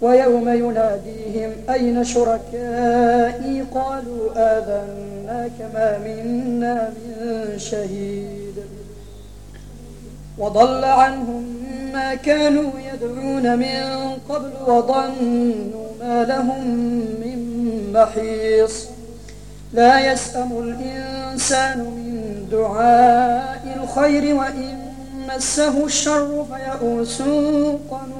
ويوم يناديهم أين شركائي؟ قالوا آذناك ما منا من شهيد. وضل عنهم ما كانوا يدعون من قبل وظنوا ما لهم من محيص. لا يسأم الإنسان من دعاء الخير وإن مسه الشر فيئوس قنوط.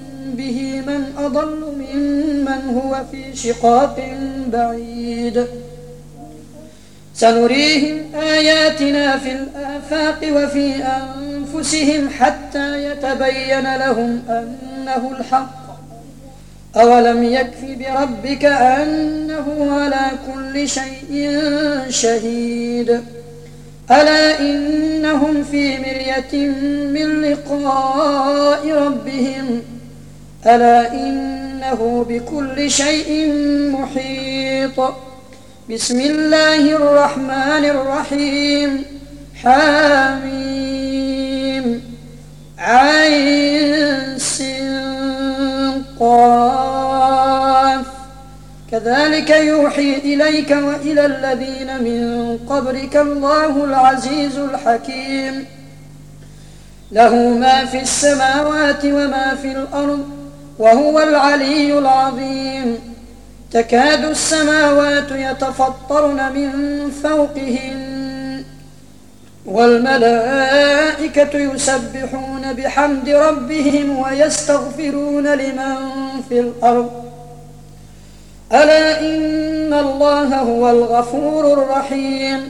به من أضل ممن هو في شقاق بعيد. سنريهم آياتنا في الآفاق وفي أنفسهم حتى يتبين لهم أنه الحق. أولم يكف بربك أنه على كل شيء شهيد. ألا إنهم في مرية من لقاء ربهم ألا إنه بكل شيء محيط. بسم الله الرحمن الرحيم. حاميم. عين قاف كذلك يوحي إليك وإلى الذين من قبلك الله العزيز الحكيم. له ما في السماوات وما في الأرض. وهو العلي العظيم. تكاد السماوات يتفطرن من فوقهن والملائكة يسبحون بحمد ربهم ويستغفرون لمن في الأرض. ألا إن الله هو الغفور الرحيم.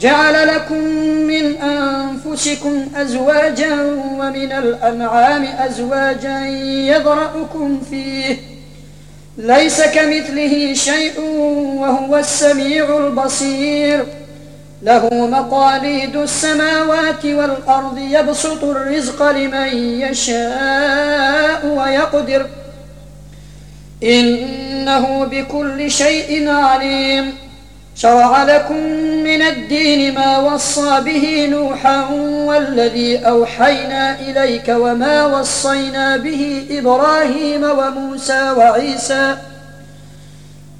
جعل لكم من أنفسكم أزواجا ومن الأنعام أزواجا يضرأكم فيه. ليس كمثله شيء وهو السميع البصير. له مقاليد السماوات والأرض يبسط الرزق لمن يشاء ويقدر. إنه بكل شيء عليم. شرع لكم من الدين ما وصى به نوحا والذي أوحينا إليك وما وصينا به إبراهيم وموسى وعيسى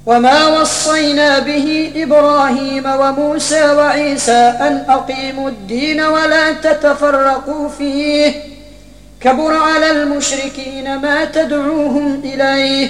وما وصينا به إبراهيم وموسى وعيسى أن أقيموا الدين ولا تتفرقوا فيه كبر على المشركين ما تدعوهم إليه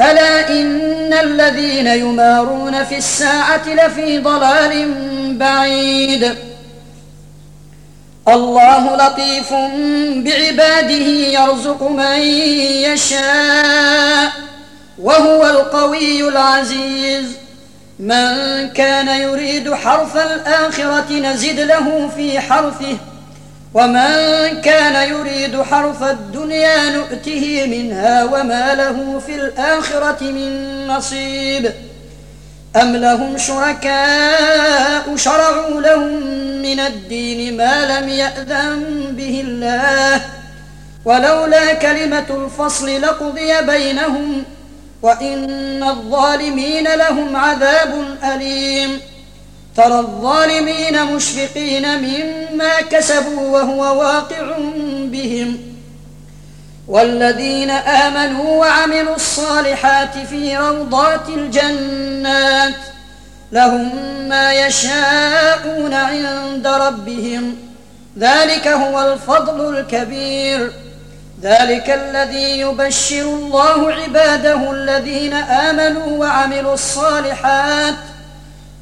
ألا إن الذين يمارون في الساعة لفي ضلال بعيد؟ الله لطيف بعباده يرزق من يشاء وهو القوي العزيز. من كان يريد حرث الآخرة نزد له في حرثه ومن كان يريد حرث الدنيا نؤته منها وما له في الآخرة من نصيب أم لهم شركاء شرعوا لهم من الدين ما لم يأذن به الله ولولا كلمة الفصل لقضي بينهم وإن الظالمين لهم عذاب أليم ترى الظالمين مشفقين مما كسبوا وهو واقع بهم. والذين آمنوا وعملوا الصالحات في روضات الجنات لهم ما يشاءون عند ربهم. ذلك هو الفضل الكبير. ذلك الذي يبشر الله عباده الذين آمنوا وعملوا الصالحات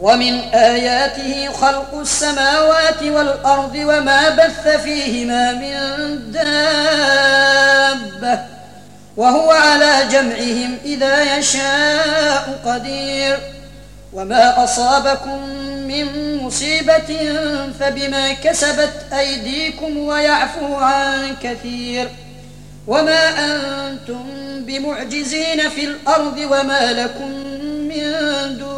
ومن آياته خلق السماوات والأرض وما بث فيهما من دابة وهو على جمعهم إذا يشاء قدير وما أصابكم من مصيبة فبما كسبت أيديكم ويعفو عن كثير وما أنتم بمعجزين في الأرض وما لكم من دون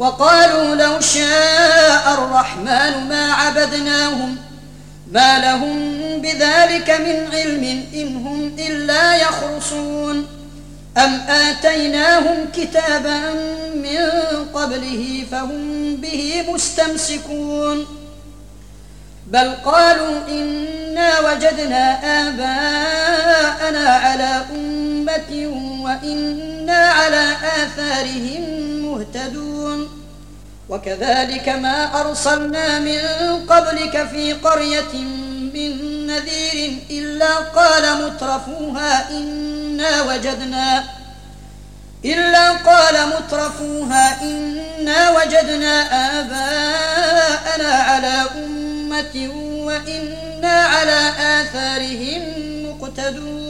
وقالوا لو شاء الرحمن ما عبدناهم ما لهم بذلك من علم إن هم إلا يخرصون. أم آتيناهم كتابا من قبله فهم به مستمسكون. بل قالوا إنا وجدنا آباءنا على أمة وإنا على آثارهم مهتدون وكذلك ما أرسلنا من قبلك في قرية من نذير إلا قال مترفوها إنا وجدنا إلا قال مترفوها إنا وجدنا آباءنا على أمة وإنا على آثارهم مقتدون